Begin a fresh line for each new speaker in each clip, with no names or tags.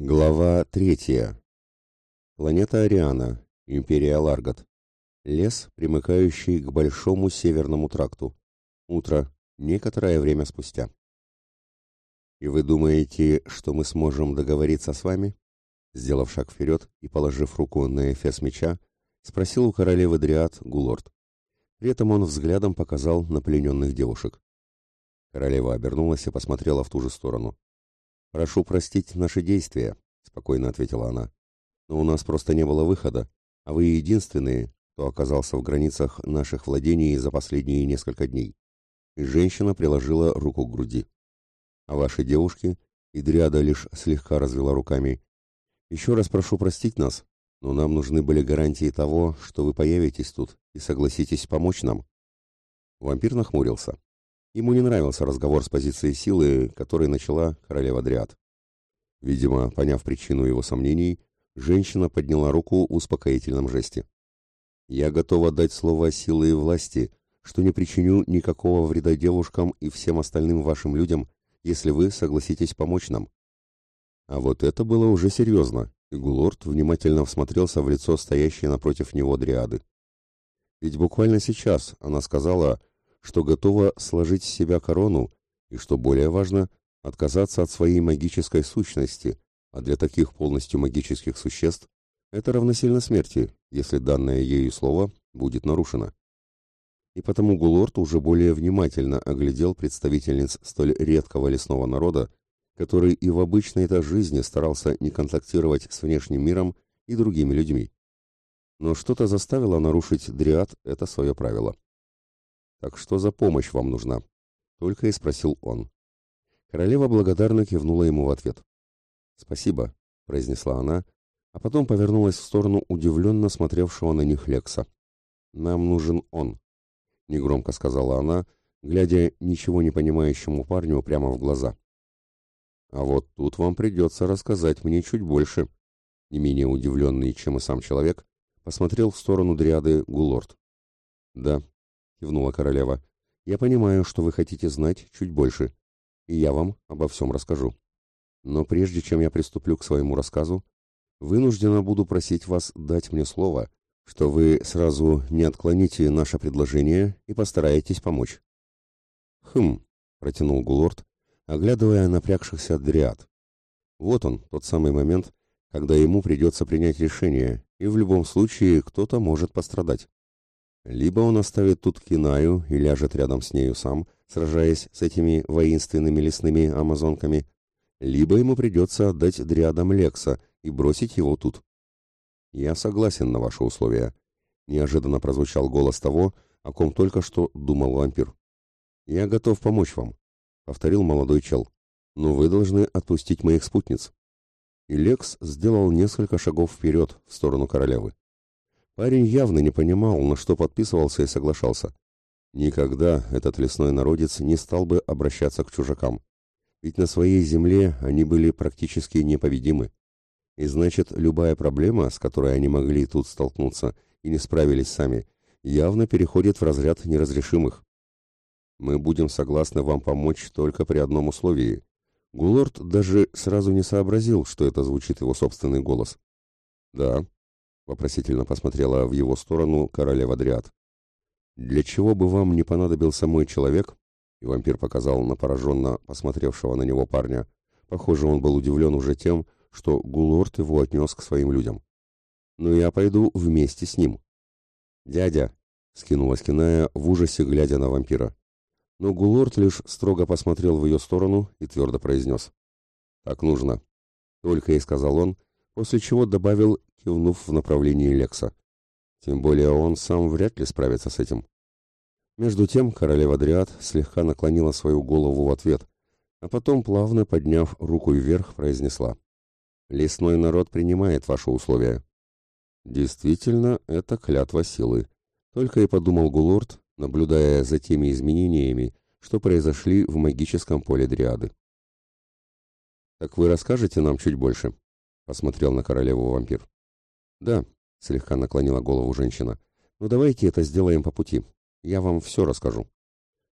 Глава третья. Планета Ариана, Империя Ларгат. Лес, примыкающий к Большому Северному тракту. Утро, некоторое время спустя. «И вы думаете, что мы сможем договориться с вами?» Сделав шаг вперед и положив руку на эфес меча, спросил у королевы Дриад Гулорд. При этом он взглядом показал на плененных девушек. Королева обернулась и посмотрела в ту же сторону. «Прошу простить наши действия», — спокойно ответила она. «Но у нас просто не было выхода, а вы единственные, кто оказался в границах наших владений за последние несколько дней». И женщина приложила руку к груди. «А ваши девушки?» И Дриада лишь слегка развела руками. «Еще раз прошу простить нас, но нам нужны были гарантии того, что вы появитесь тут и согласитесь помочь нам». Вампир нахмурился. Ему не нравился разговор с позиции силы, который начала королева Дриад. Видимо, поняв причину его сомнений, женщина подняла руку в успокоительном жесте. «Я готова дать слово силы и власти, что не причиню никакого вреда девушкам и всем остальным вашим людям, если вы согласитесь помочь нам». А вот это было уже серьезно, и Гулорд внимательно всмотрелся в лицо стоящей напротив него Дриады. Ведь буквально сейчас она сказала, что готова сложить с себя корону и, что более важно, отказаться от своей магической сущности, а для таких полностью магических существ это равносильно смерти, если данное ею слово будет нарушено. И потому Гулорд уже более внимательно оглядел представительниц столь редкого лесного народа, который и в обычной-то жизни старался не контактировать с внешним миром и другими людьми. Но что-то заставило нарушить Дриад это свое правило. «Так что за помощь вам нужна?» — только и спросил он. Королева благодарно кивнула ему в ответ. «Спасибо», — произнесла она, а потом повернулась в сторону удивленно смотревшего на них Лекса. «Нам нужен он», — негромко сказала она, глядя ничего не понимающему парню прямо в глаза. «А вот тут вам придется рассказать мне чуть больше», — не менее удивленный, чем и сам человек, посмотрел в сторону дриады Гулорд. «Да», — кивнула королева. «Я понимаю, что вы хотите знать чуть больше, и я вам обо всем расскажу. Но прежде чем я приступлю к своему рассказу, вынуждена буду просить вас дать мне слово, что вы сразу не отклоните наше предложение и постараетесь помочь». «Хм», — протянул Гулорд, оглядывая напрягшихся дриад. «Вот он, тот самый момент, когда ему придется принять решение, и в любом случае кто-то может пострадать. Либо он оставит тут Кинаю и ляжет рядом с нею сам, сражаясь с этими воинственными лесными амазонками, либо ему придется отдать дриадам Лекса и бросить его тут. «Я согласен на ваши условия», — неожиданно прозвучал голос того, о ком только что думал вампир. «Я готов помочь вам», — повторил молодой чел. «Но вы должны отпустить моих спутниц». И Лекс сделал несколько шагов вперед, в сторону королевы. Парень явно не понимал, на что подписывался и соглашался. Никогда этот лесной народец не стал бы обращаться к чужакам. Ведь на своей земле они были практически непобедимы. И значит, любая проблема, с которой они могли тут столкнуться и не справились сами, явно переходит в разряд неразрешимых. Мы будем согласны вам помочь только при одном условии. Гулорд даже сразу не сообразил, что это звучит его собственный голос. Да, вопросительно посмотрела в его сторону королева Дриад. «Для чего бы вам не понадобился мой человек?» И вампир показал на пораженно посмотревшего на него парня. Похоже, он был удивлен уже тем, что Гулорд его отнес к своим людям. «Но я пойду вместе с ним». «Дядя!» — скинулась Киная в ужасе, глядя на вампира. Но Гулорд лишь строго посмотрел в ее сторону и твердо произнес. «Так нужно», — только и сказал он, после чего добавил кивнув в направлении Лекса. Тем более он сам вряд ли справится с этим. Между тем королева Дриад слегка наклонила свою голову в ответ, а потом, плавно подняв руку вверх, произнесла. «Лесной народ принимает ваши условия». Действительно, это клятва силы. Только и подумал Гулорд, наблюдая за теми изменениями, что произошли в магическом поле Дриады. «Так вы расскажете нам чуть больше?» — посмотрел на королеву вампир. «Да», — слегка наклонила голову женщина. «Ну давайте это сделаем по пути. Я вам все расскажу».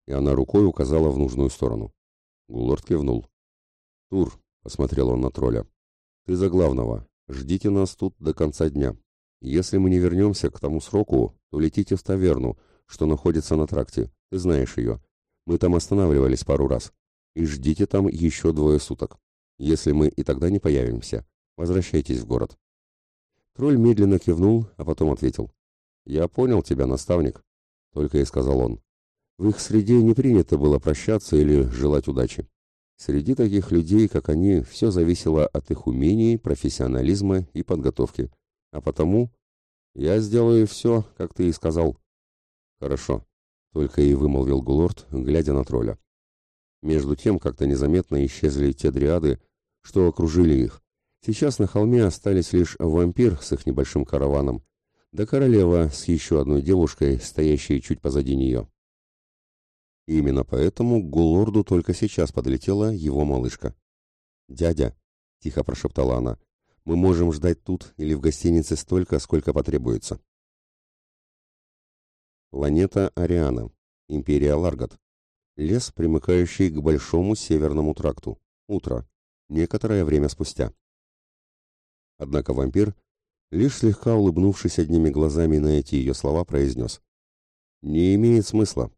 И она рукой указала в нужную сторону. Гулорд кивнул. «Тур», — посмотрел он на тролля, — Ты за главного. Ждите нас тут до конца дня. Если мы не вернемся к тому сроку, то летите в таверну, что находится на тракте. Ты знаешь ее. Мы там останавливались пару раз. И ждите там еще двое суток. Если мы и тогда не появимся, возвращайтесь в город. Тролль медленно кивнул, а потом ответил. «Я понял тебя, наставник», — только и сказал он. В их среде не принято было прощаться или желать удачи. Среди таких людей, как они, все зависело от их умений, профессионализма и подготовки. А потому я сделаю все, как ты и сказал. Хорошо, только и вымолвил Гулорд, глядя на тролля. Между тем, как-то незаметно исчезли те дриады, что окружили их. Сейчас на холме остались лишь вампир с их небольшим караваном, да королева с еще одной девушкой, стоящей чуть позади нее. Именно поэтому к Гулорду только сейчас подлетела его малышка. «Дядя», — тихо прошептала она, — «мы можем ждать тут или в гостинице столько, сколько потребуется». Планета Ариана. Империя Ларгат. Лес, примыкающий к Большому Северному тракту. Утро. Некоторое время спустя. Однако вампир, лишь слегка улыбнувшись одними глазами на эти ее слова, произнес. «Не имеет смысла.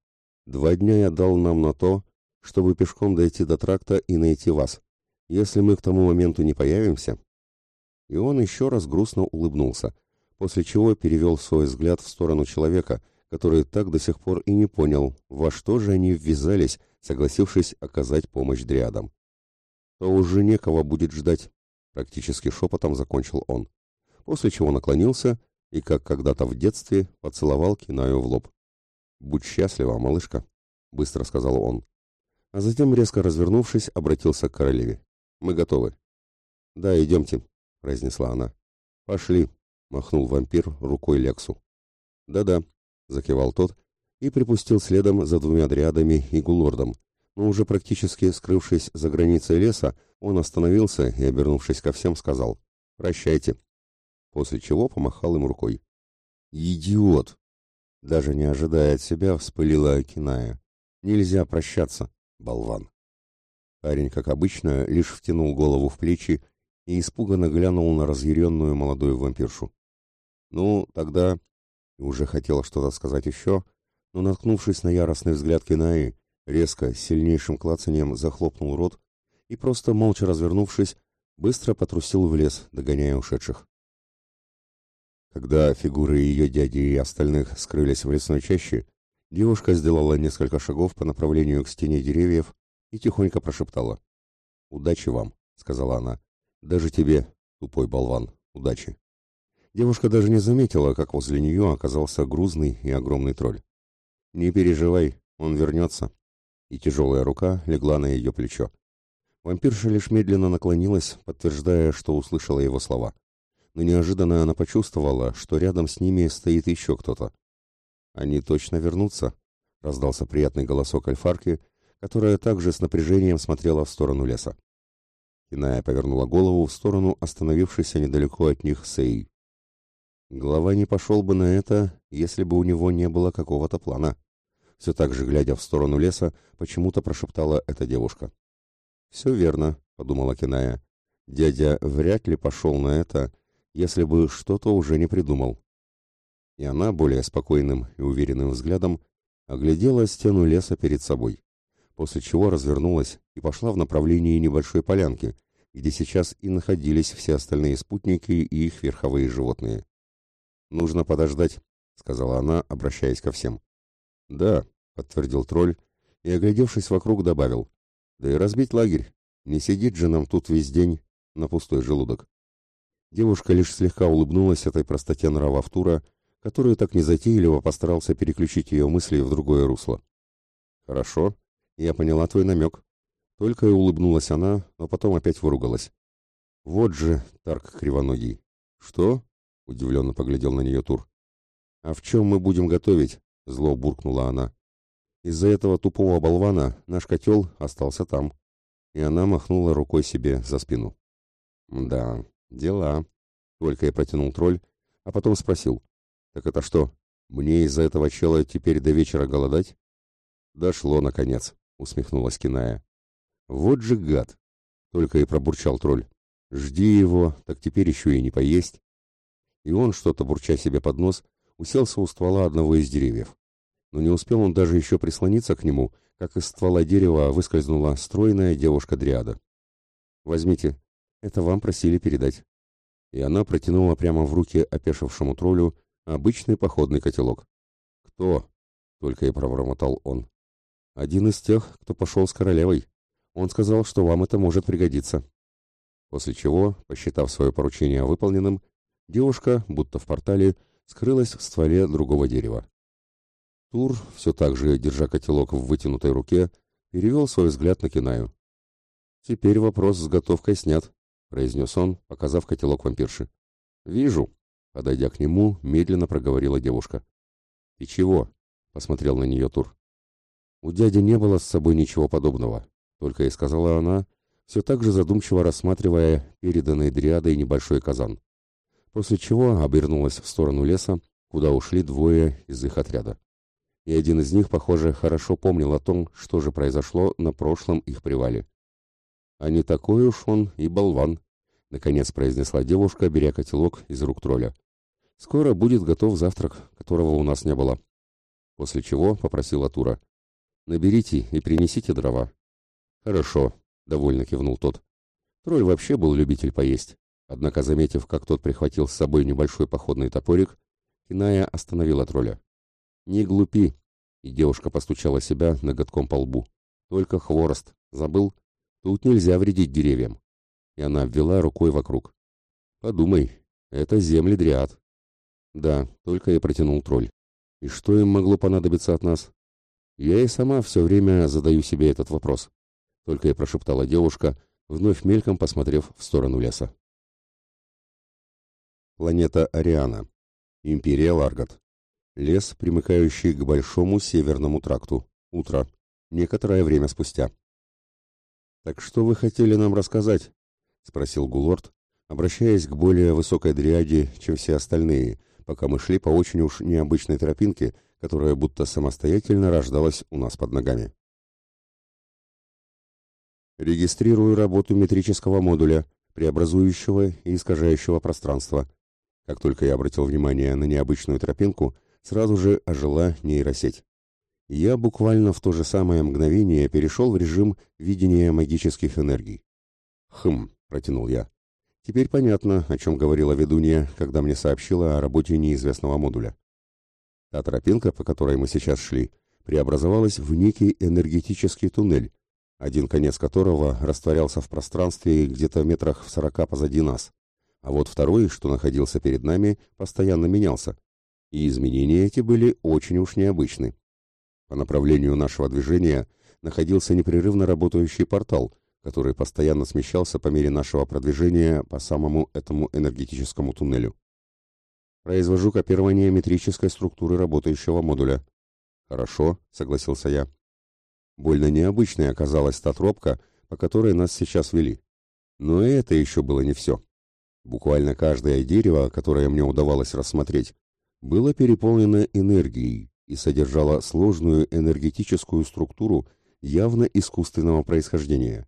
Два дня я дал нам на то, чтобы пешком дойти до тракта и найти вас. Если мы к тому моменту не появимся...» И он еще раз грустно улыбнулся, после чего перевел свой взгляд в сторону человека, который так до сих пор и не понял, во что же они ввязались, согласившись оказать помощь дриадам. То уже некого будет ждать, практически шепотом закончил он, после чего наклонился и, как когда-то в детстве, поцеловал Кинаю в лоб. «Будь счастлива, малышка», — быстро сказал он. А затем, резко развернувшись, обратился к королеве. «Мы готовы». «Да, идемте», — произнесла она. «Пошли», — махнул вампир рукой Лексу. «Да-да», закивал тот и припустил следом за двумя дриадами и гулордом, но уже практически скрывшись за границей леса, он остановился и, обернувшись ко всем, сказал «Прощайте», после чего помахал им рукой. «Идиот!» Даже не ожидая от себя, вспылила Акиная. «Нельзя прощаться, болван!» Парень, как обычно, лишь втянул голову в плечи и испуганно глянул на разъяренную молодую вампиршу. «Ну, тогда уже хотел что-то сказать еще, но, наткнувшись на яростный взгляд Кинаи, резко, сильнейшим клацанием захлопнул рот и, просто молча развернувшись, быстро потрусил в лес, догоняя ушедших. Когда фигуры ее дяди и остальных скрылись в лесной чаще, девушка сделала несколько шагов по направлению к стене деревьев и тихонько прошептала. «Удачи вам», — сказала она. «Даже тебе, тупой болван, удачи». Девушка даже не заметила, как возле нее оказался грузный и огромный тролль. «Не переживай, он вернется». И тяжелая рука легла на ее плечо. Вампирша лишь медленно наклонилась, подтверждая, что услышала его слова. Но неожиданно она почувствовала, что рядом с ними стоит еще кто-то. «Они точно вернутся», — раздался приятный голосок Альфарки, которая также с напряжением смотрела в сторону леса. Иная повернула голову в сторону остановившейся недалеко от них Сей. Глава не пошел бы на это, если бы у него не было какого-то плана. Все так же, глядя в сторону леса, почему-то прошептала эта девушка. «Все верно», — подумала Киная. «Дядя вряд ли пошел на это, если бы что-то уже не придумал». И она более спокойным и уверенным взглядом оглядела стену леса перед собой, после чего развернулась и пошла в направлении небольшой полянки, где сейчас и находились все остальные спутники и их верховые животные. «Нужно подождать», — сказала она, обращаясь ко всем. «Да», — подтвердил тролль и, оглядевшись вокруг, добавил. «Да и разбить лагерь. Не сидит же нам тут весь день на пустой желудок». Девушка лишь слегка улыбнулась этой простоте нрава Втура, который так незатейливо постарался переключить ее мысли в другое русло. «Хорошо, я поняла твой намек». Только и улыбнулась она, но потом опять выругалась. «Вот же, Тарк Кривоногий». «Что?» Удивленно поглядел на нее Тур. «А в чем мы будем готовить?» Зло буркнула она. «Из-за этого тупого болвана наш котел остался там». И она махнула рукой себе за спину. «Да, дела», — только и протянул тролль, а потом спросил. «Так это что, мне из-за этого чела теперь до вечера голодать?» «Дошло, наконец», — усмехнулась Киная. «Вот же гад!» — только и пробурчал тролль. Жди его, так теперь еще и не поесть. И он, что-то бурча себе под нос, уселся у ствола одного из деревьев. Но не успел он даже еще прислониться к нему, как из ствола дерева выскользнула стройная девушка-дриада. «Возьмите, это вам просили передать». И она протянула прямо в руки опешившему троллю обычный походный котелок. «Кто?» — только и пробормотал он. «Один из тех, кто пошел с королевой. Он сказал, что вам это может пригодиться». После чего, посчитав свое поручение выполненным, девушка, будто в портале, скрылась в стволе другого дерева. Тур, все так же держа котелок в вытянутой руке, перевел свой взгляд на Кинаю. «Теперь вопрос с готовкой снят», — произнес он, показав котелок вампирши. «Вижу», — подойдя к нему, медленно проговорила девушка. «И чего?» — посмотрел на нее Тур. «У дяди не было с собой ничего подобного», — только и сказала она, все так же задумчиво рассматривая переданный дриадой небольшой казан. После чего обернулась в сторону леса, куда ушли двое из их отряда. И один из них, похоже, хорошо помнил о том, что же произошло на прошлом их привале. «А не такой уж он и болван», — наконец произнесла девушка, беря котелок из рук тролля. «Скоро будет готов завтрак, которого у нас не было». После чего попросила Тура. «Наберите и принесите дрова». «Хорошо», — довольно кивнул тот. Тролль вообще был любитель поесть. Однако, заметив, как тот прихватил с собой небольшой походный топорик, Киная остановила тролля. «Не глупи!» И девушка постучала себя ноготком по лбу. «Только хворост. Забыл? Тут нельзя вредить деревьям». И она ввела рукой вокруг. «Подумай, это земли дриад». «Да, только и протянул тролль. И что им могло понадобиться от нас?» «Я и сама все время задаю себе этот вопрос только и прошептала девушка, вновь мельком посмотрев в сторону леса. Планета Ариана. Империя Ларгат. Лес, примыкающий к большому северному тракту. Утро. Некоторое время спустя. «Так что вы хотели нам рассказать?» — спросил Гулорд, обращаясь к более высокой дриаде, чем все остальные, пока мы шли по очень уж необычной тропинке, которая будто самостоятельно рождалась у нас под ногами. Регистрирую работу метрического модуля, преобразующего и искажающего пространство. Как только я обратил внимание на необычную тропинку, сразу же ожила нейросеть. Я буквально в то же самое мгновение перешел в режим видения магических энергий. «Хм», — протянул я. «Теперь понятно, о чем говорила ведунья, когда мне сообщила о работе неизвестного модуля. Та тропинка, по которой мы сейчас шли, преобразовалась в некий энергетический туннель, один конец которого растворялся в пространстве где-то метрах в сорока позади нас, а вот второй, что находился перед нами, постоянно менялся, и изменения эти были очень уж необычны. По направлению нашего движения находился непрерывно работающий портал, который постоянно смещался по мере нашего продвижения по самому этому энергетическому туннелю. Произвожу копирование метрической структуры работающего модуля. Хорошо, согласился я. Больно необычной оказалась та тропка, по которой нас сейчас вели. Но это еще было не все. Буквально каждое дерево, которое мне удавалось рассмотреть, было переполнено энергией и содержало сложную энергетическую структуру явно искусственного происхождения.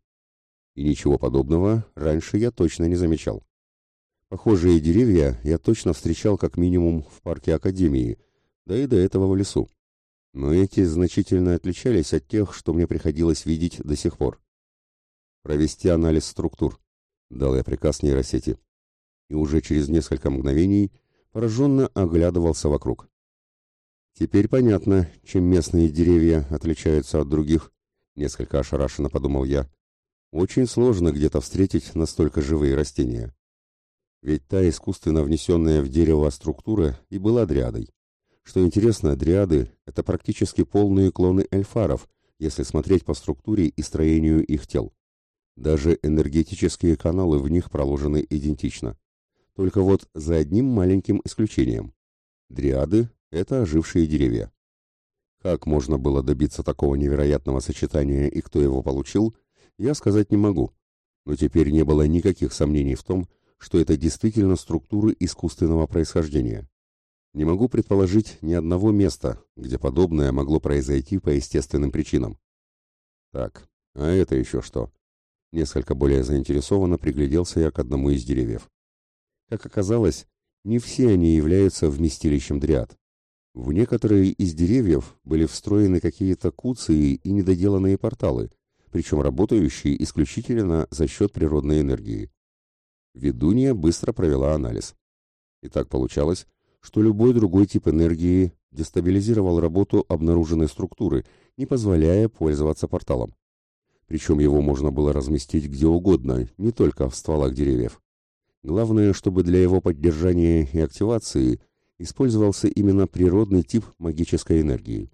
И ничего подобного раньше я точно не замечал. Похожие деревья я точно встречал как минимум в парке Академии, да и до этого в лесу но эти значительно отличались от тех, что мне приходилось видеть до сих пор. Провести анализ структур, дал я приказ нейросети, и уже через несколько мгновений пораженно оглядывался вокруг. Теперь понятно, чем местные деревья отличаются от других, несколько ошарашенно подумал я. Очень сложно где-то встретить настолько живые растения. Ведь та искусственно внесенная в дерево структура и была дриадой. Что интересно, дриады — это практически полные клоны эльфаров, если смотреть по структуре и строению их тел. Даже энергетические каналы в них проложены идентично. Только вот за одним маленьким исключением. Дриады — это ожившие деревья. Как можно было добиться такого невероятного сочетания и кто его получил, я сказать не могу. Но теперь не было никаких сомнений в том, что это действительно структуры искусственного происхождения. Не могу предположить ни одного места, где подобное могло произойти по естественным причинам. Так, а это еще что? Несколько более заинтересованно пригляделся я к одному из деревьев. Как оказалось, не все они являются вместилищем дриад. В некоторые из деревьев были встроены какие-то куции и недоделанные порталы, причем работающие исключительно за счет природной энергии. Ведунья быстро провела анализ. И так получалось, что любой другой тип энергии дестабилизировал работу обнаруженной структуры, не позволяя пользоваться порталом. Причем его можно было разместить где угодно, не только в стволах деревьев. Главное, чтобы для его поддержания и активации использовался именно природный тип магической энергии.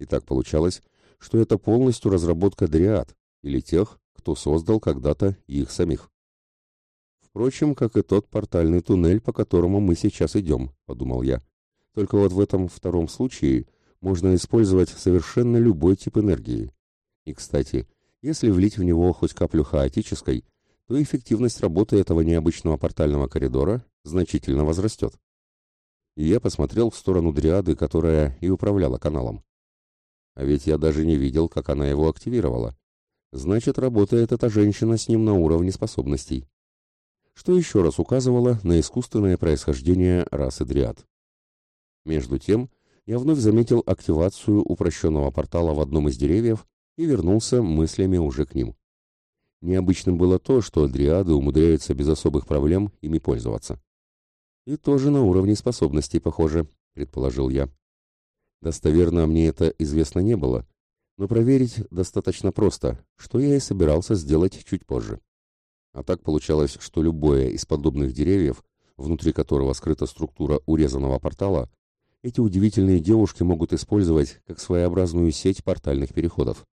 И так получалось, что это полностью разработка дриад, или тех, кто создал когда-то их самих. Впрочем, как и тот портальный туннель, по которому мы сейчас идем, подумал я. Только вот в этом втором случае можно использовать совершенно любой тип энергии. И, кстати, если влить в него хоть каплю хаотической, то эффективность работы этого необычного портального коридора значительно возрастет. И я посмотрел в сторону дриады, которая и управляла каналом. А ведь я даже не видел, как она его активировала. Значит, работает эта женщина с ним на уровне способностей. Что еще раз указывало на искусственное происхождение расы дриад. Между тем, я вновь заметил активацию упрощенного портала в одном из деревьев и вернулся мыслями уже к ним. Необычным было то, что дриады умудряются без особых проблем ими пользоваться. И тоже на уровне способностей, похоже, предположил я. Достоверно мне это известно не было, но проверить достаточно просто, что я и собирался сделать чуть позже. А так получалось, что любое из подобных деревьев, внутри которого скрыта структура урезанного портала, эти удивительные девушки могут использовать как своеобразную сеть портальных переходов.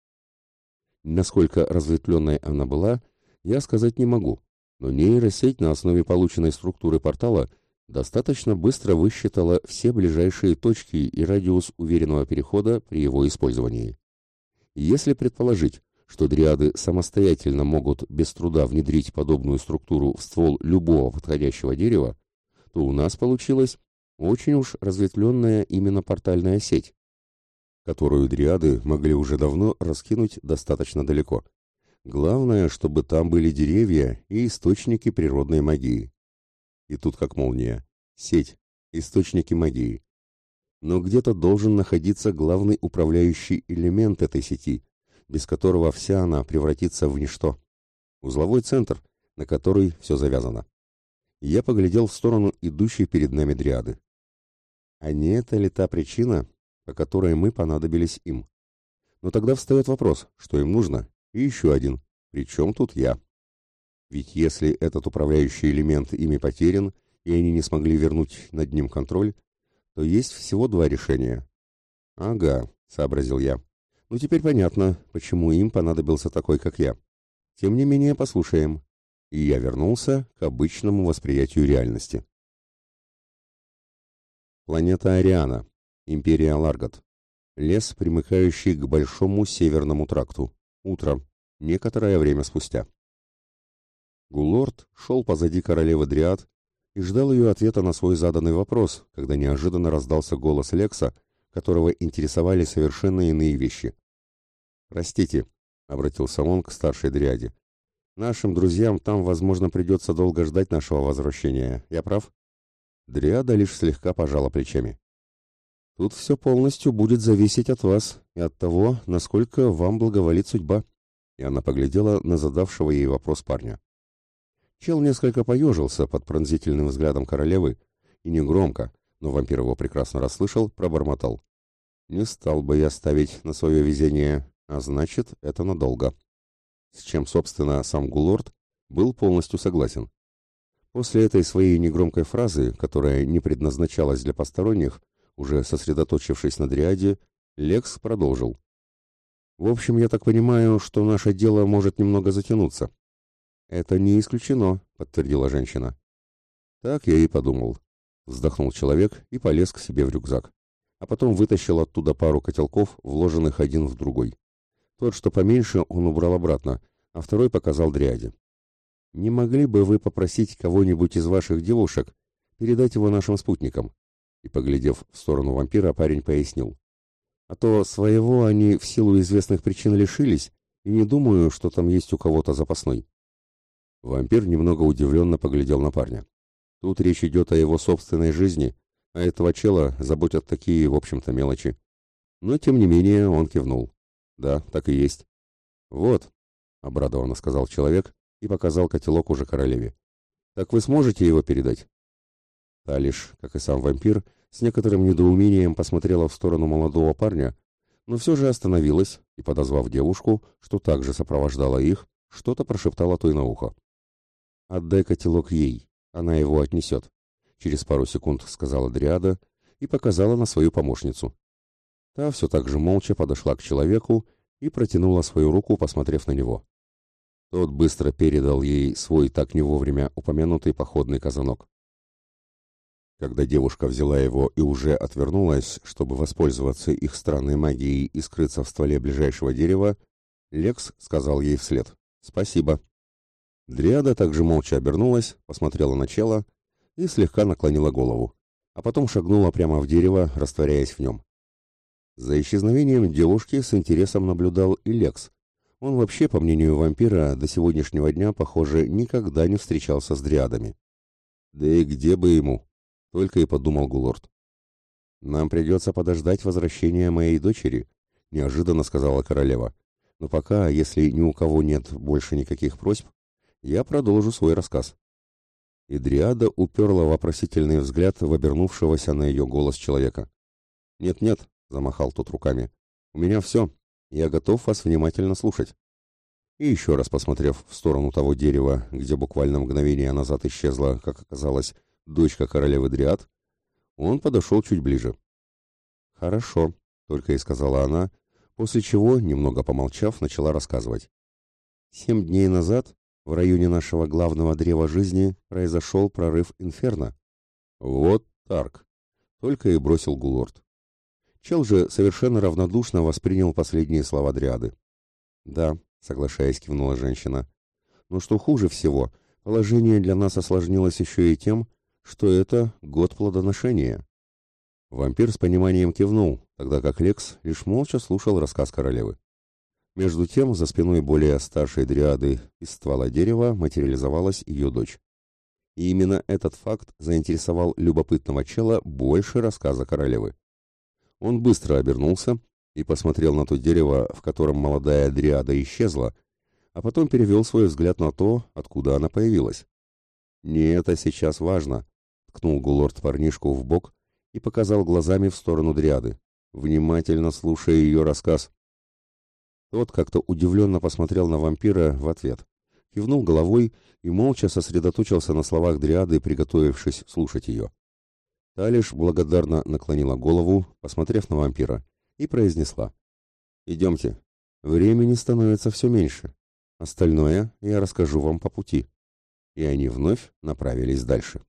Насколько разветвленной она была, я сказать не могу, но нейросеть на основе полученной структуры портала достаточно быстро высчитала все ближайшие точки и радиус уверенного перехода при его использовании. Если предположить, что дриады самостоятельно могут без труда внедрить подобную структуру в ствол любого подходящего дерева, то у нас получилось очень уж разветвленная именно портальная сеть, которую дриады могли уже давно раскинуть достаточно далеко. Главное, чтобы там были деревья и источники природной магии. И тут как молния. Сеть, источники магии. Но где-то должен находиться главный управляющий элемент этой сети, без которого вся она превратится в ничто. Узловой центр, на который все завязано. Я поглядел в сторону идущей перед нами дриады. А не это ли та причина, по которой мы понадобились им? Но тогда встает вопрос, что им нужно, и еще один, причем тут я? Ведь если этот управляющий элемент ими потерян, и они не смогли вернуть над ним контроль, то есть всего два решения. «Ага», — сообразил я. «Ну теперь понятно, почему им понадобился такой, как я. Тем не менее, послушаем». И я вернулся к обычному восприятию реальности. Планета Ариана. Империя Ларгат. Лес, примыкающий к Большому Северному тракту. Утро. Некоторое время спустя. Гулорд шел позади королевы Дриад и ждал ее ответа на свой заданный вопрос, когда неожиданно раздался голос Лекса, которого интересовали совершенно иные вещи. «Простите», — обратился он к старшей Дриаде. «Нашим друзьям там, возможно, придется долго ждать нашего возвращения. Я прав?» Дриада лишь слегка пожала плечами. «Тут все полностью будет зависеть от вас и от того, насколько вам благоволит судьба». И она поглядела на задавшего ей вопрос парня. Чел несколько поежился под пронзительным взглядом королевы и негромко, но вампир его прекрасно расслышал, пробормотал. «Не стал бы я ставить на свое везение, а значит, это надолго». С чем, собственно, сам Гулорд был полностью согласен. После этой своей негромкой фразы, которая не предназначалась для посторонних, уже сосредоточившись на дриаде, Лекс продолжил. «В общем, я так понимаю, что наше дело может немного затянуться». «Это не исключено», — подтвердила женщина. «Так я и подумал». Вздохнул человек и полез к себе в рюкзак. А потом вытащил оттуда пару котелков, вложенных один в другой. Тот, что поменьше, он убрал обратно, а второй показал дряде. Не могли бы вы попросить кого-нибудь из ваших девушек передать его нашим спутникам?» И, поглядев в сторону вампира, парень пояснил. «А то своего они в силу известных причин лишились, и не думаю, что там есть у кого-то запасной. Вампир немного удивленно поглядел на парня. Тут речь идет о его собственной жизни, а этого чела заботят такие, в общем-то, мелочи. Но, тем не менее, он кивнул. Да, так и есть. Вот, — обрадованно сказал человек и показал котелок уже королеве. Так вы сможете его передать? Та лишь, как и сам вампир, с некоторым недоумением посмотрела в сторону молодого парня, но все же остановилась и, подозвав девушку, что также сопровождала их, что-то прошептала той на ухо. «Отдай котелок ей, она его отнесет», — через пару секунд сказала Дриада и показала на свою помощницу. Та все так же молча подошла к человеку и протянула свою руку, посмотрев на него. Тот быстро передал ей свой так не вовремя упомянутый походный казанок. Когда девушка взяла его и уже отвернулась, чтобы воспользоваться их странной магией и скрыться в стволе ближайшего дерева, Лекс сказал ей вслед «Спасибо». Дриада также молча обернулась, посмотрела на чело и слегка наклонила голову, а потом шагнула прямо в дерево, растворяясь в нем. За исчезновением девушки с интересом наблюдал и Лекс. Он вообще, по мнению вампира, до сегодняшнего дня, похоже, никогда не встречался с дриадами. Да и где бы ему? Только и подумал Гулорд. «Нам придется подождать возвращения моей дочери», — неожиданно сказала королева. «Но пока, если ни у кого нет больше никаких просьб, я продолжу свой рассказ». И уперла вопросительный взгляд в обернувшегося на ее голос человека. «Нет-нет», — замахал тот руками. «У меня все. Я готов вас внимательно слушать». И еще раз посмотрев в сторону того дерева, где буквально мгновение назад исчезла, как оказалось, дочка королевы Дриад, он подошел чуть ближе. «Хорошо», — только и сказала она, после чего, немного помолчав, начала рассказывать. «Семь дней назад в районе нашего главного древа жизни произошел прорыв инферно». «Вот так», — только и бросил Гулорд. Чел же совершенно равнодушно воспринял последние слова Дриады. «Да», — соглашаясь, кивнула женщина. «Но что хуже всего, положение для нас осложнилось еще и тем, что это год плодоношения». Вампир с пониманием кивнул, тогда как Лекс лишь молча слушал рассказ королевы. Между тем, за спиной более старшей дриады из ствола дерева материализовалась ее дочь. И именно этот факт заинтересовал любопытного чела больше рассказа королевы. Он быстро обернулся и посмотрел на то дерево, в котором молодая дриада исчезла, а потом перевел свой взгляд на то, откуда она появилась. «Не это сейчас важно», — ткнул Гулорд парнишку в бок и показал глазами в сторону дриады, внимательно слушая ее рассказ. Тот как-то удивленно посмотрел на вампира в ответ, кивнул головой и молча сосредоточился на словах дриады, приготовившись слушать ее. Та лишь благодарно наклонила голову, посмотрев на вампира, и произнесла. «Идемте. Времени становится все меньше. Остальное я расскажу вам по пути». И они вновь направились дальше.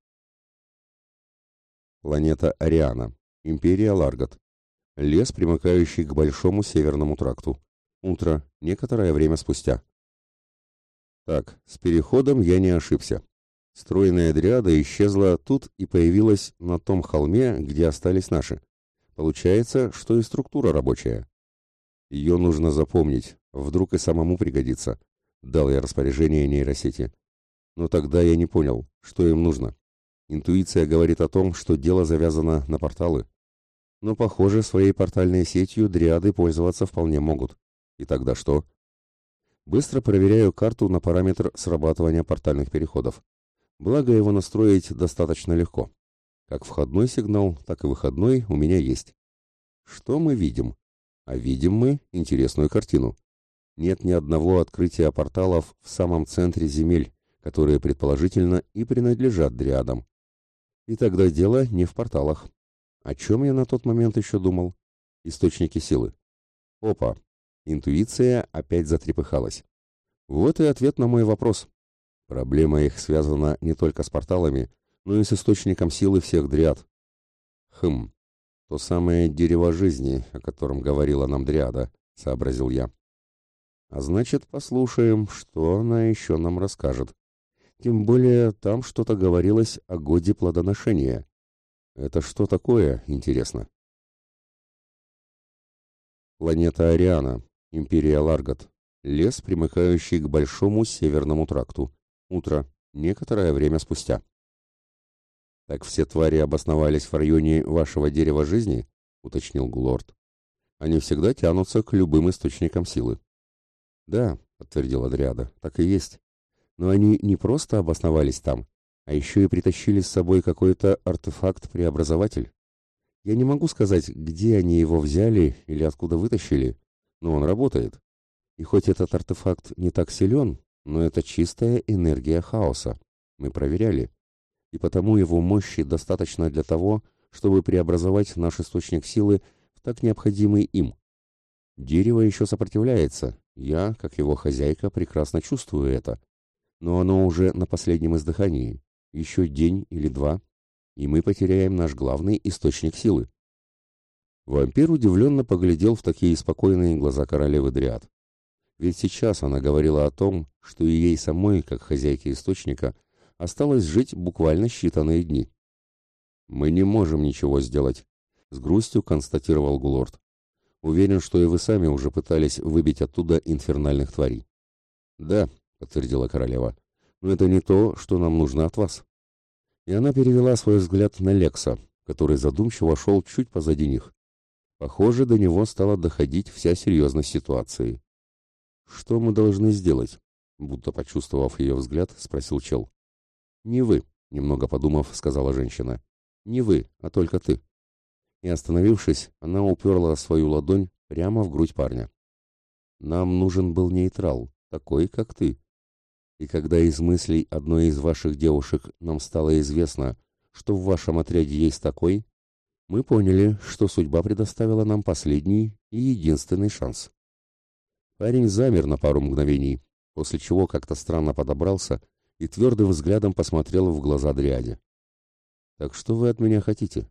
Планета Ариана. Империя Ларгат. Лес, примыкающий к Большому Северному тракту. Утро. Некоторое время спустя. Так, с переходом я не ошибся. Стройная дриада исчезла тут и появилась на том холме, где остались наши. Получается, что и структура рабочая. Ее нужно запомнить, вдруг и самому пригодится. Дал я распоряжение нейросети. Но тогда я не понял, что им нужно. Интуиция говорит о том, что дело завязано на порталы. Но, похоже, своей портальной сетью дриады пользоваться вполне могут. И тогда что? Быстро проверяю карту на параметр срабатывания портальных переходов. Благо его настроить достаточно легко. Как входной сигнал, так и выходной у меня есть. Что мы видим? А видим мы интересную картину. Нет ни одного открытия порталов в самом центре земель, которые предположительно и принадлежат дриадам. И тогда дело не в порталах. О чем я на тот момент еще думал? Источники силы. Опа! Интуиция опять затрепыхалась. Вот и ответ на мой вопрос. Проблема их связана не только с порталами, но и с источником силы всех дриад. Хм, то самое дерево жизни, о котором говорила нам дриада, сообразил я. А значит, послушаем, что она еще нам расскажет. Тем более там что-то говорилось о годе плодоношения. Это что такое, интересно? Планета Ариана, Империя Ларгат. Лес, примыкающий к большому северному тракту. Утро. Некоторое время спустя. «Так все твари обосновались в районе вашего дерева жизни?» — уточнил Гулорд. «Они всегда тянутся к любым источникам силы». «Да», — подтвердил Адриада, — «так и есть. Но они не просто обосновались там, а еще и притащили с собой какой-то артефакт-преобразователь. Я не могу сказать, где они его взяли или откуда вытащили, но он работает. И хоть этот артефакт не так силен, но это чистая энергия хаоса. Мы проверяли и потому его мощи достаточно для того, чтобы преобразовать наш источник силы в так необходимый им. Дерево еще сопротивляется, я, как его хозяйка, прекрасно чувствую это. Но оно уже на последнем издыхании, еще день или два, и мы потеряем наш главный источник силы. Вампир удивленно поглядел в такие спокойные глаза королевы Дриад. Ведь сейчас она говорила о том, что и ей самой, как хозяйке источника, Осталось жить буквально считанные дни. «Мы не можем ничего сделать», — с грустью констатировал Гулорд. «Уверен, что и вы сами уже пытались выбить оттуда инфернальных тварей». «Да», — подтвердила королева, — «но это не то, что нам нужно от вас». И она перевела свой взгляд на Лекса, который задумчиво шел чуть позади них. Похоже, до него стала доходить вся серьезность ситуации. «Что мы должны сделать?» Будто почувствовав ее взгляд, спросил Чел. «Не вы», — немного подумав, сказала женщина. «Не вы, а только ты». И остановившись, она уперла свою ладонь прямо в грудь парня. «Нам нужен был нейтрал, такой, как ты. И когда из мыслей одной из ваших девушек нам стало известно, что в вашем отряде есть такой, мы поняли, что судьба предоставила нам последний и единственный шанс». Парень замер на пару мгновений, после чего как-то странно подобрался и твердым взглядом посмотрел в глаза Дриаде. «Так что вы от меня хотите?»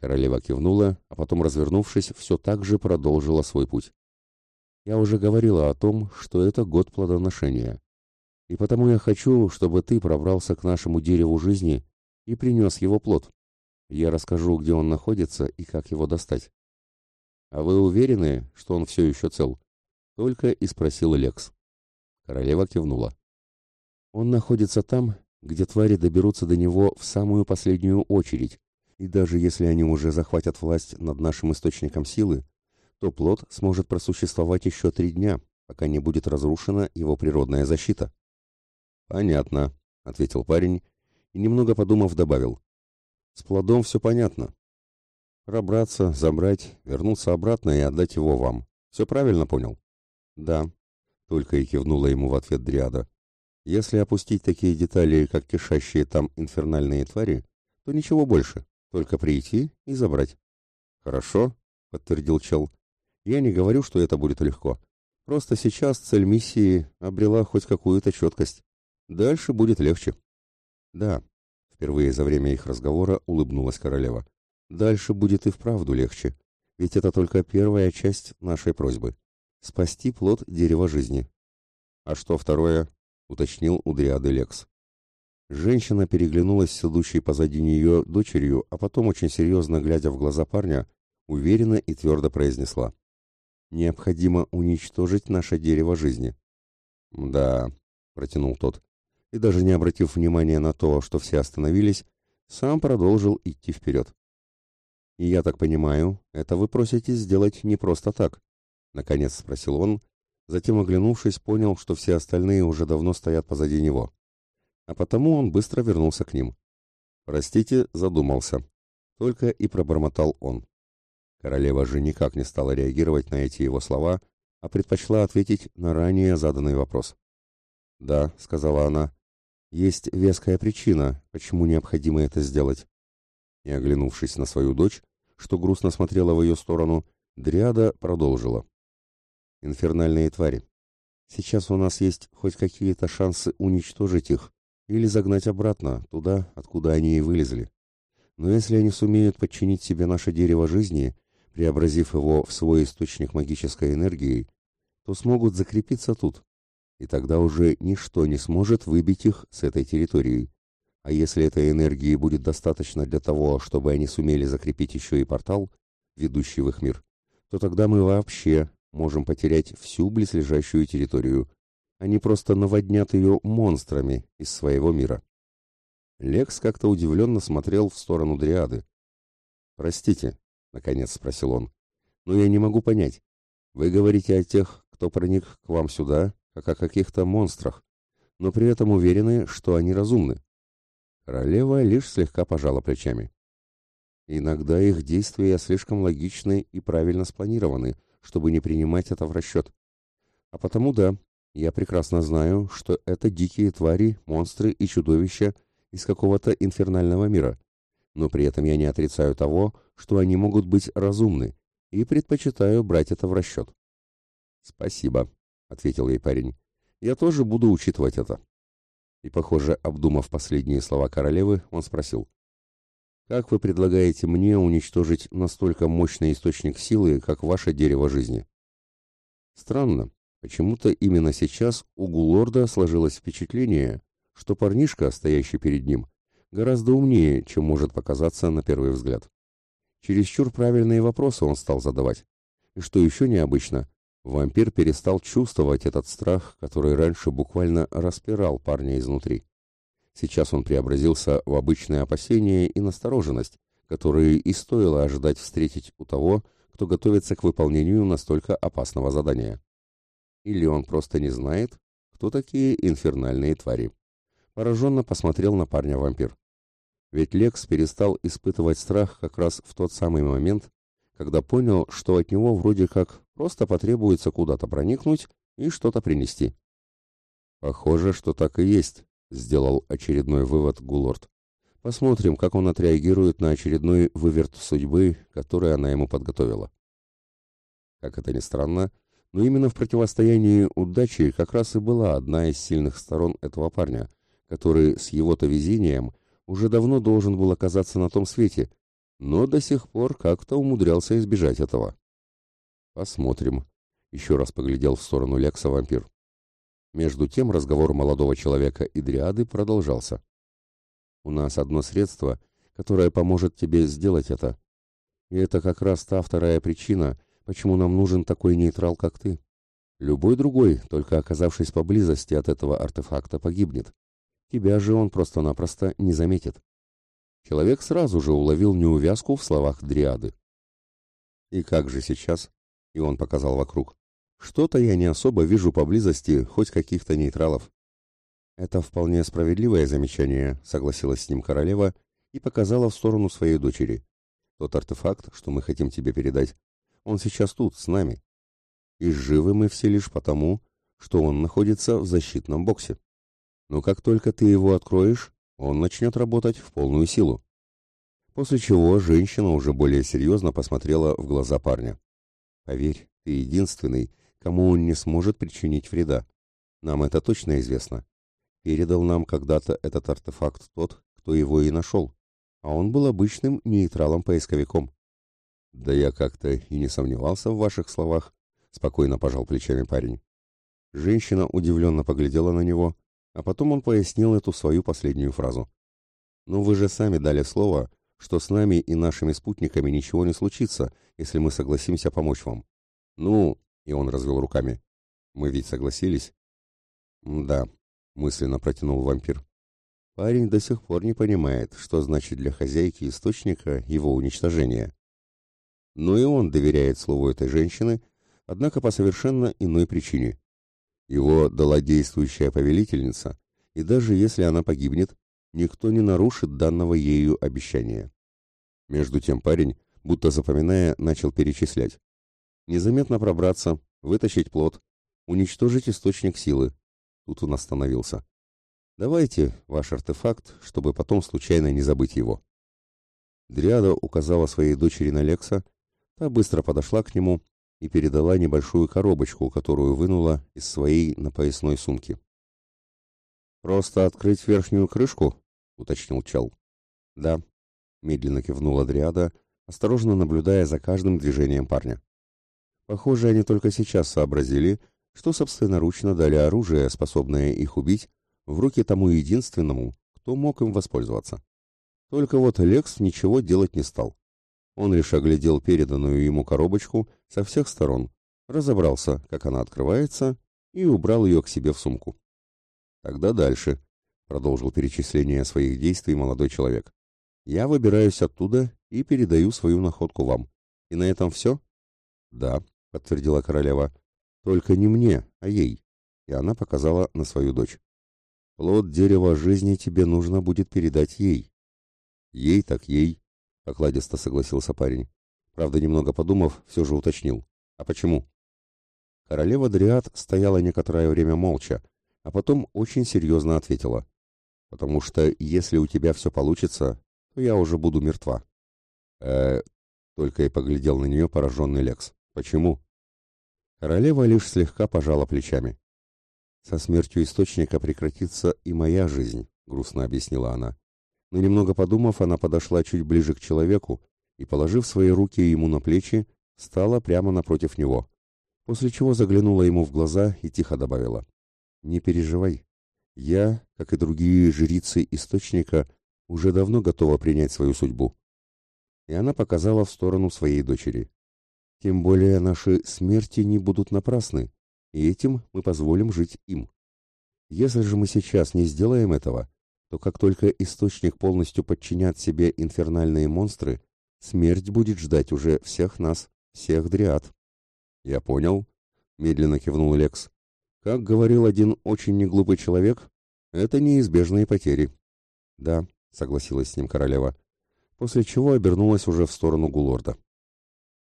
Королева кивнула, а потом, развернувшись, все так же продолжила свой путь. «Я уже говорила о том, что это год плодоношения. И потому я хочу, чтобы ты пробрался к нашему дереву жизни и принес его плод. Я расскажу, где он находится и как его достать». «А вы уверены, что он все еще цел?» Только и спросил Лекс. Королева кивнула. Он находится там, где твари доберутся до него в самую последнюю очередь, и даже если они уже захватят власть над нашим источником силы, то плод сможет просуществовать еще три дня, пока не будет разрушена его природная защита. «Понятно», — ответил парень и, немного подумав, добавил. «С плодом все понятно. Пробраться, забрать, вернуться обратно и отдать его вам. Все правильно понял?» «Да», — только и кивнула ему в ответ Дриада. Если опустить такие детали, как кишащие там инфернальные твари, то ничего больше, только прийти и забрать. Хорошо, подтвердил Чел. Я не говорю, что это будет легко. Просто сейчас цель миссии обрела хоть какую-то четкость. Дальше будет легче. Да, впервые за время их разговора улыбнулась королева. Дальше будет и вправду легче, ведь это только первая часть нашей просьбы. Спасти плод дерева жизни. А что второе? уточнил у Дриады Лекс. Женщина переглянулась с идущей позади нее дочерью, а потом, очень серьезно глядя в глаза парня, уверенно и твердо произнесла. «Необходимо уничтожить наше дерево жизни». «Да», — протянул тот, и даже не обратив внимания на то, что все остановились, сам продолжил идти вперед. «И я так понимаю, это вы просите сделать не просто так?» — наконец спросил он, Затем, оглянувшись, понял, что все остальные уже давно стоят позади него. А потому он быстро вернулся к ним. «Простите, задумался». Только и пробормотал он. Королева же никак не стала реагировать на эти его слова, а предпочла ответить на ранее заданный вопрос. «Да», — сказала она, — «есть веская причина, почему необходимо это сделать». И, оглянувшись на свою дочь, что грустно смотрела в ее сторону, Дриада продолжила инфернальные твари. Сейчас у нас есть хоть какие-то шансы уничтожить их или загнать обратно, туда, откуда они и вылезли. Но если они сумеют подчинить себе наше дерево жизни, преобразив его в свой источник магической энергии, то смогут закрепиться тут, и тогда уже ничто не сможет выбить их с этой территории. А если этой энергии будет достаточно для того, чтобы они сумели закрепить еще и портал, ведущий в их мир, то тогда мы вообще можем потерять всю близлежащую территорию. Они просто наводнят ее монстрами из своего мира. Лекс как-то удивленно смотрел в сторону Дриады. «Простите», — наконец спросил он, — «но я не могу понять. Вы говорите о тех, кто проник к вам сюда, как о каких-то монстрах, но при этом уверены, что они разумны». Королева лишь слегка пожала плечами. Иногда их действия слишком логичны и правильно спланированы, чтобы не принимать это в расчет. А потому да, я прекрасно знаю, что это дикие твари, монстры и чудовища из какого-то инфернального мира. Но при этом я не отрицаю того, что они могут быть разумны, и предпочитаю брать это в расчет. «Спасибо», — ответил ей парень. «Я тоже буду учитывать это». И, похоже, обдумав последние слова королевы, он спросил. Как вы предлагаете мне уничтожить настолько мощный источник силы, как ваше дерево жизни? Странно. Почему-то именно сейчас у Гулорда сложилось впечатление, что парнишка, стоящий перед ним, гораздо умнее, чем может показаться на первый взгляд. Чересчур правильные вопросы он стал задавать. И что еще необычно, вампир перестал чувствовать этот страх, который раньше буквально распирал парня изнутри. Сейчас он преобразился в обычное опасение и настороженность, которые и стоило ожидать встретить у того, кто готовится к выполнению настолько опасного задания. Или он просто не знает, кто такие инфернальные твари. Пораженно посмотрел на парня вампир. Ведь Лекс перестал испытывать страх как раз в тот самый момент, когда понял, что от него вроде как просто потребуется куда-то проникнуть и что-то принести. Похоже, что так и есть, сделал очередной вывод Гулорд. Посмотрим, как он отреагирует на очередной выверт судьбы, который она ему подготовила. Как это ни странно, но именно в противостоянии удачи как раз и была одна из сильных сторон этого парня, который с его-то везением уже давно должен был оказаться на том свете, но до сих пор как-то умудрялся избежать этого. Посмотрим. Еще раз поглядел в сторону Лекса вампир. Между тем разговор молодого человека и дриады продолжался. «У нас одно средство, которое поможет тебе сделать это. И это как раз та вторая причина, почему нам нужен такой нейтрал, как ты. Любой другой, только оказавшись поблизости от этого артефакта, погибнет. Тебя же он просто-напросто не заметит». Человек сразу же уловил неувязку в словах дриады. «И как же сейчас?» И он показал вокруг. Что-то я не особо вижу поблизости хоть каких-то нейтралов. Это вполне справедливое замечание, согласилась с ним королева и показала в сторону своей дочери. Тот артефакт, что мы хотим тебе передать, он сейчас тут, с нами. И живы мы все лишь потому, что он находится в защитном боксе. Но как только ты его откроешь, он начнет работать в полную силу. После чего женщина уже более серьезно посмотрела в глаза парня. Поверь, ты единственный, кому он не сможет причинить вреда. Нам это точно известно. Передал нам когда-то этот артефакт тот, кто его и нашел, а он был обычным нейтралом-поисковиком. Да я как-то и не сомневался в ваших словах, спокойно пожал плечами парень. Женщина удивленно поглядела на него, а потом он пояснил эту свою последнюю фразу. «Ну вы же сами дали слово, что с нами и нашими спутниками ничего не случится, если мы согласимся помочь вам. Ну, и он развел руками. Мы ведь согласились? Да, мысленно протянул вампир. Парень до сих пор не понимает, что значит для хозяйки источника его уничтожение. Но и он доверяет слову этой женщины, однако по совершенно иной причине. Его дала действующая повелительница, и даже если она погибнет, никто не нарушит данного ею обещания. Между тем парень, будто запоминая, начал перечислять незаметно пробраться, вытащить плод, уничтожить источник силы. Тут он остановился. Давайте ваш артефакт, чтобы потом случайно не забыть его. Дриада указала своей дочери на Лекса, та быстро подошла к нему и передала небольшую коробочку, которую вынула из своей напоясной сумки. «Просто открыть верхнюю крышку?» — уточнил Чал. «Да», — медленно кивнула Дриада, осторожно наблюдая за каждым движением парня. Похоже, они только сейчас сообразили, что собственноручно дали оружие, способное их убить, в руки тому единственному, кто мог им воспользоваться. Только вот Лекс ничего делать не стал. Он лишь оглядел переданную ему коробочку со всех сторон, разобрался, как она открывается, и убрал ее к себе в сумку. Тогда дальше, продолжил перечисление своих действий молодой человек. Я выбираюсь оттуда и передаю свою находку вам. И на этом все? Да, подтвердила королева. Только не мне, а ей. И она показала на свою дочь. Плод дерева жизни тебе нужно будет передать ей. Ей так ей, покладисто согласился парень. Правда, немного подумав, все же уточнил. А почему? Королева Дриад стояла некоторое время молча, а потом очень серьезно ответила. «Потому что если у тебя все получится, то я уже буду мертва». «Э-э...» только и поглядел на нее пораженный Лекс. «Почему?» Королева лишь слегка пожала плечами. «Со смертью источника прекратится и моя жизнь», — грустно объяснила она. Но немного подумав, она подошла чуть ближе к человеку и, положив свои руки ему на плечи, стала прямо напротив него после чего заглянула ему в глаза и тихо добавила. «Не переживай. Я, как и другие жрицы Источника, уже давно готова принять свою судьбу». И она показала в сторону своей дочери. «Тем более наши смерти не будут напрасны, и этим мы позволим жить им. Если же мы сейчас не сделаем этого, то как только Источник полностью подчинят себе инфернальные монстры, смерть будет ждать уже всех нас, всех дриад». «Я понял», — медленно кивнул Лекс. «Как говорил один очень неглупый человек, это неизбежные потери». «Да», — согласилась с ним королева, после чего обернулась уже в сторону Гулорда.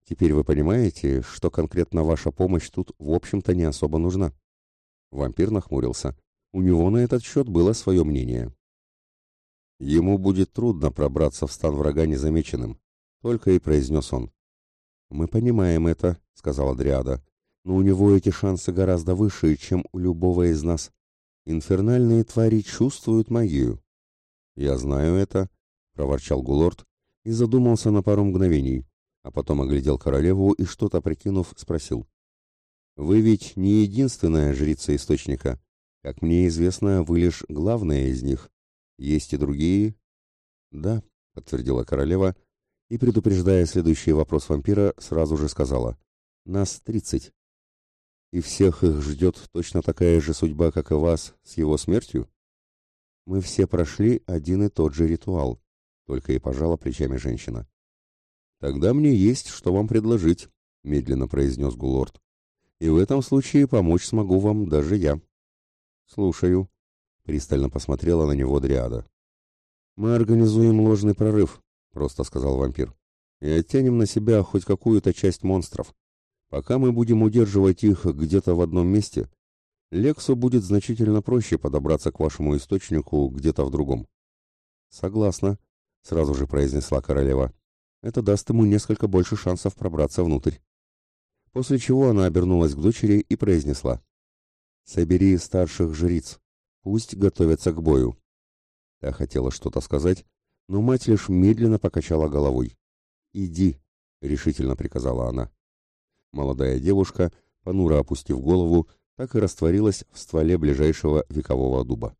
«Теперь вы понимаете, что конкретно ваша помощь тут, в общем-то, не особо нужна?» Вампир нахмурился. У него на этот счет было свое мнение. «Ему будет трудно пробраться в стан врага незамеченным», — только и произнес он. «Мы понимаем это», — сказала Дриада, — «но у него эти шансы гораздо выше, чем у любого из нас. Инфернальные твари чувствуют магию». «Я знаю это», — проворчал Гулорд и задумался на пару мгновений, а потом оглядел королеву и, что-то прикинув, спросил. «Вы ведь не единственная жрица Источника. Как мне известно, вы лишь главная из них. Есть и другие?» «Да», — подтвердила королева, — и, предупреждая следующий вопрос вампира, сразу же сказала «Нас тридцать». «И всех их ждет точно такая же судьба, как и вас, с его смертью?» «Мы все прошли один и тот же ритуал», — только и пожала плечами женщина. «Тогда мне есть, что вам предложить», — медленно произнес Гулорд. «И в этом случае помочь смогу вам даже я». «Слушаю», — пристально посмотрела на него Дриада. «Мы организуем ложный прорыв», просто сказал вампир. И оттянем на себя хоть какую-то часть монстров. Пока мы будем удерживать их где-то в одном месте, Лексу будет значительно проще подобраться к вашему источнику где-то в другом. Согласна, сразу же произнесла королева. Это даст ему несколько больше шансов пробраться внутрь. После чего она обернулась к дочери и произнесла: "Собери старших жриц, пусть готовятся к бою". Я хотела что-то сказать, но мать лишь медленно покачала головой. «Иди», — решительно приказала она. Молодая девушка, понуро опустив голову, так и растворилась в стволе ближайшего векового дуба.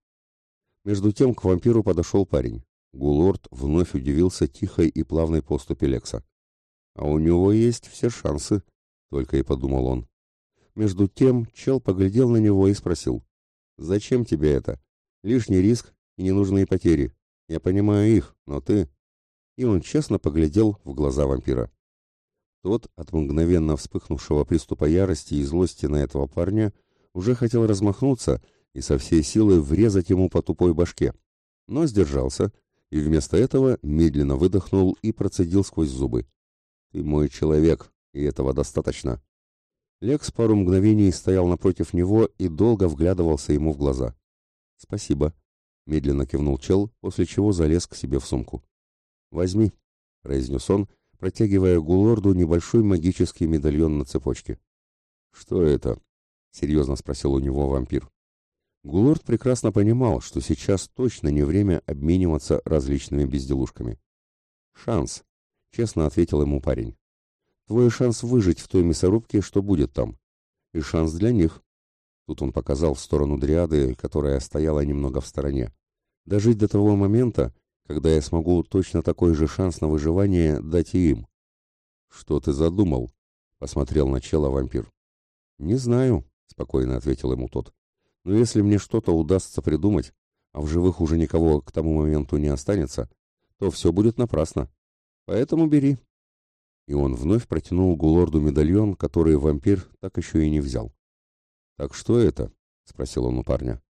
Между тем к вампиру подошел парень. Гулорд вновь удивился тихой и плавной поступи Лекса. «А у него есть все шансы», — только и подумал он. Между тем чел поглядел на него и спросил. «Зачем тебе это? Лишний риск и ненужные потери. Я понимаю их, но ты...» И он честно поглядел в глаза вампира. Тот, от мгновенно вспыхнувшего приступа ярости и злости на этого парня, уже хотел размахнуться и со всей силы врезать ему по тупой башке, но сдержался и вместо этого медленно выдохнул и процедил сквозь зубы. «Ты мой человек, и этого достаточно». Лекс пару мгновений стоял напротив него и долго вглядывался ему в глаза. «Спасибо», Медленно кивнул чел, после чего залез к себе в сумку. «Возьми», — произнес он, протягивая Гулорду небольшой магический медальон на цепочке. «Что это?» — серьезно спросил у него вампир. Гулорд прекрасно понимал, что сейчас точно не время обмениваться различными безделушками. «Шанс», — честно ответил ему парень. «Твой шанс выжить в той мясорубке, что будет там. И шанс для них. Тут он показал в сторону дриады, которая стояла немного в стороне. Дожить до того момента, когда я смогу точно такой же шанс на выживание дать и им. Что ты задумал? Посмотрел на чело вампир. Не знаю, спокойно ответил ему тот. Но если мне что-то удастся придумать, а в живых уже никого к тому моменту не останется, то все будет напрасно. Поэтому бери. И он вновь протянул Гулорду медальон, который вампир так еще и не взял. «Так что это?» — спросил он у парня.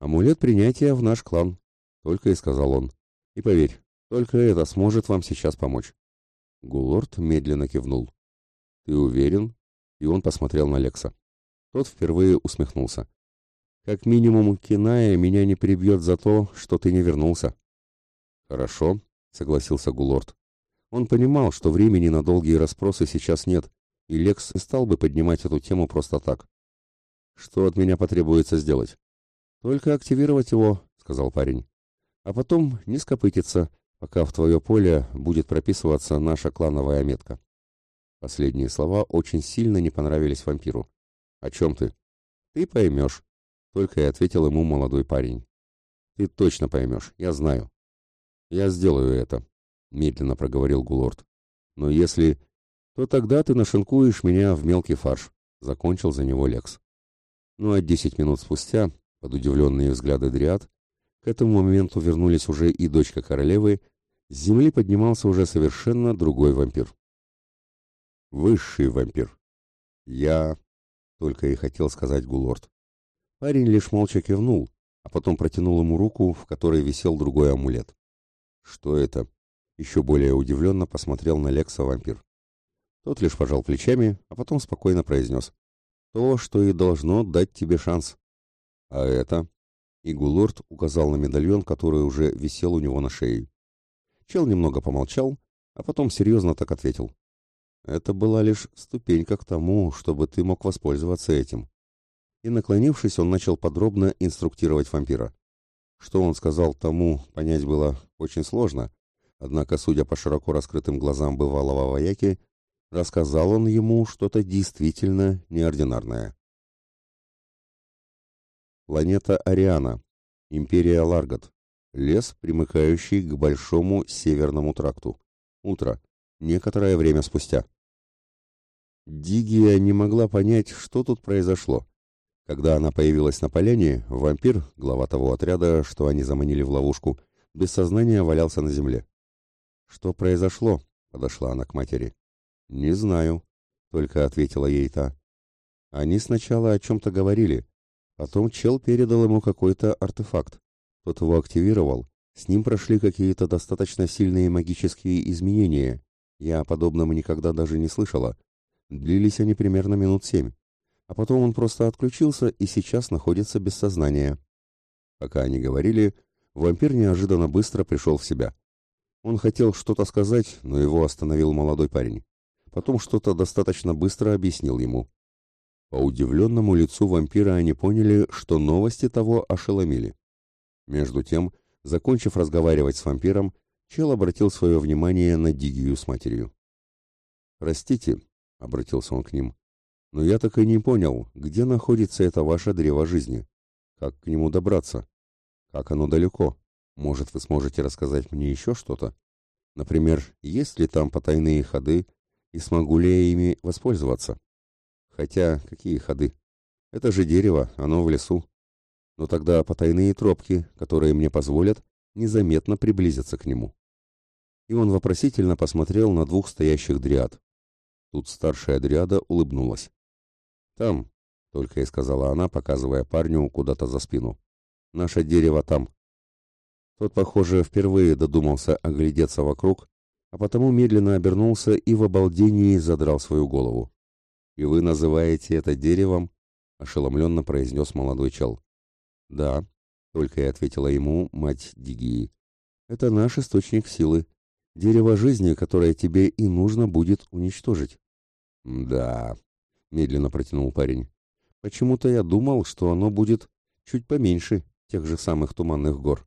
«Амулет принятия в наш клан», — только и сказал он. «И поверь, только это сможет вам сейчас помочь». Гулорд медленно кивнул. «Ты уверен?» И он посмотрел на Лекса. Тот впервые усмехнулся. «Как минимум, Киная меня не прибьет за то, что ты не вернулся». «Хорошо», — согласился Гулорд. Он понимал, что времени на долгие расспросы сейчас нет, и Лекс стал бы поднимать эту тему просто так. «Что от меня потребуется сделать?» «Только активировать его», — сказал парень. «А потом не скопытиться, пока в твое поле будет прописываться наша клановая метка». Последние слова очень сильно не понравились вампиру. «О чем ты?» «Ты поймешь», — только и ответил ему молодой парень. «Ты точно поймешь, я знаю». «Я сделаю это», — медленно проговорил Гулорд. «Но если...» «То тогда ты нашинкуешь меня в мелкий фарш», — закончил за него Лекс. Ну а десять минут спустя, под удивленные взгляды Дриад, к этому моменту вернулись уже и дочка королевы, с земли поднимался уже совершенно другой вампир. Высший вампир. Я... Только и хотел сказать Гулорд. Парень лишь молча кивнул, а потом протянул ему руку, в которой висел другой амулет. Что это? Еще более удивленно посмотрел на Лекса вампир. Тот лишь пожал плечами, а потом спокойно произнес. То, что и должно дать тебе шанс. А это... И Гулорд указал на медальон, который уже висел у него на шее. Чел немного помолчал, а потом серьезно так ответил. Это была лишь ступенька к тому, чтобы ты мог воспользоваться этим. И, наклонившись, он начал подробно инструктировать вампира. Что он сказал тому, понять было очень сложно, однако, судя по широко раскрытым глазам бывалого вояки, рассказал он ему что-то действительно неординарное. Планета Ариана. Империя Ларгат. Лес, примыкающий к Большому Северному тракту. Утро. Некоторое время спустя. Дигия не могла понять, что тут произошло. Когда она появилась на поляне, вампир, глава того отряда, что они заманили в ловушку, без сознания валялся на земле. «Что произошло?» — подошла она к матери. «Не знаю», — только ответила ей та. Они сначала о чем-то говорили, потом чел передал ему какой-то артефакт. Тот его активировал, с ним прошли какие-то достаточно сильные магические изменения. Я о подобном никогда даже не слышала. Длились они примерно минут семь а потом он просто отключился и сейчас находится без сознания. Пока они говорили, вампир неожиданно быстро пришел в себя. Он хотел что-то сказать, но его остановил молодой парень. Потом что-то достаточно быстро объяснил ему. По удивленному лицу вампира они поняли, что новости того ошеломили. Между тем, закончив разговаривать с вампиром, чел обратил свое внимание на Дигию с матерью. «Простите», — обратился он к ним, но я так и не понял, где находится это ваше древо жизни? Как к нему добраться? Как оно далеко? Может, вы сможете рассказать мне еще что-то? Например, есть ли там потайные ходы, и смогу ли я ими воспользоваться? Хотя, какие ходы? Это же дерево, оно в лесу. Но тогда потайные тропки, которые мне позволят незаметно приблизиться к нему. И он вопросительно посмотрел на двух стоящих дриад. Тут старшая дриада улыбнулась. «Там», — только и сказала она, показывая парню куда-то за спину. «Наше дерево там». Тот, похоже, впервые додумался оглядеться вокруг, а потому медленно обернулся и в обалдении задрал свою голову. «И вы называете это деревом?» — ошеломленно произнес молодой чел. «Да», — только и ответила ему мать Дигии. «Это наш источник силы, дерево жизни, которое тебе и нужно будет уничтожить». «Да», медленно протянул парень. Почему-то я думал, что оно будет чуть поменьше тех же самых туманных гор.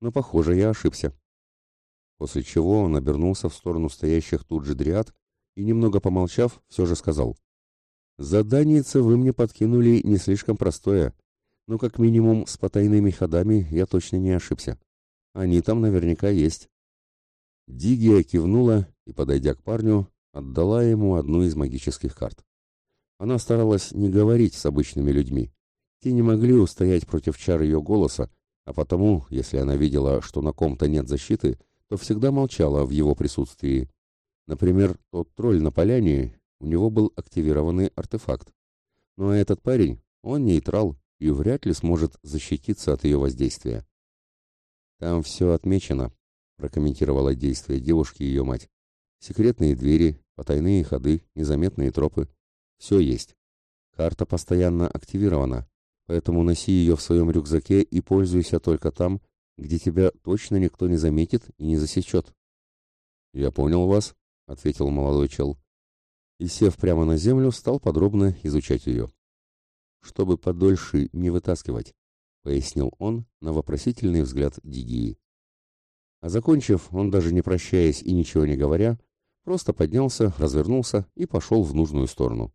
Но, похоже, я ошибся. После чего он обернулся в сторону стоящих тут же дриад и, немного помолчав, все же сказал. «Заданице вы мне подкинули не слишком простое, но как минимум с потайными ходами я точно не ошибся. Они там наверняка есть». Дигия кивнула и, подойдя к парню, отдала ему одну из магических карт. Она старалась не говорить с обычными людьми. Те не могли устоять против чар ее голоса, а потому, если она видела, что на ком-то нет защиты, то всегда молчала в его присутствии. Например, тот тролль на поляне, у него был активированный артефакт. А этот парень, он нейтрал и вряд ли сможет защититься от ее воздействия. «Там все отмечено», — прокомментировала действие девушки ее мать. «Секретные двери, потайные ходы, незаметные тропы. Все есть. Карта постоянно активирована, поэтому носи ее в своем рюкзаке и пользуйся только там, где тебя точно никто не заметит и не засечет». «Я понял вас», — ответил молодой чел. И, сев прямо на землю, стал подробно изучать ее. «Чтобы подольше не вытаскивать», — пояснил он на вопросительный взгляд Дигии. А закончив, он даже не прощаясь и ничего не говоря, просто поднялся, развернулся и пошел в нужную сторону.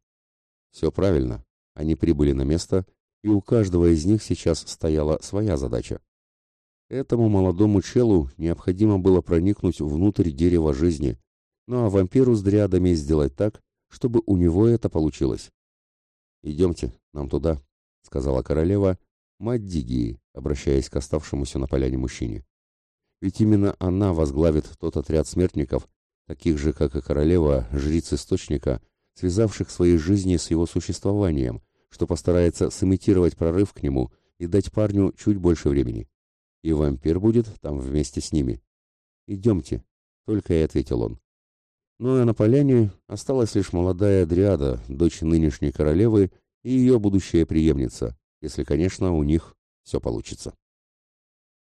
Все правильно, они прибыли на место, и у каждого из них сейчас стояла своя задача. Этому молодому челу необходимо было проникнуть внутрь дерева жизни, ну а вампиру с дриадами сделать так, чтобы у него это получилось. «Идемте, нам туда», — сказала королева, мать Дигии, обращаясь к оставшемуся на поляне мужчине. Ведь именно она возглавит тот отряд смертников, таких же, как и королева, жриц Источника, связавших свои жизни с его существованием, что постарается сымитировать прорыв к нему и дать парню чуть больше времени. И вампир будет там вместе с ними. «Идемте», — только и ответил он. Ну а на поляне осталась лишь молодая Дриада, дочь нынешней королевы и ее будущая преемница, если, конечно, у них все получится.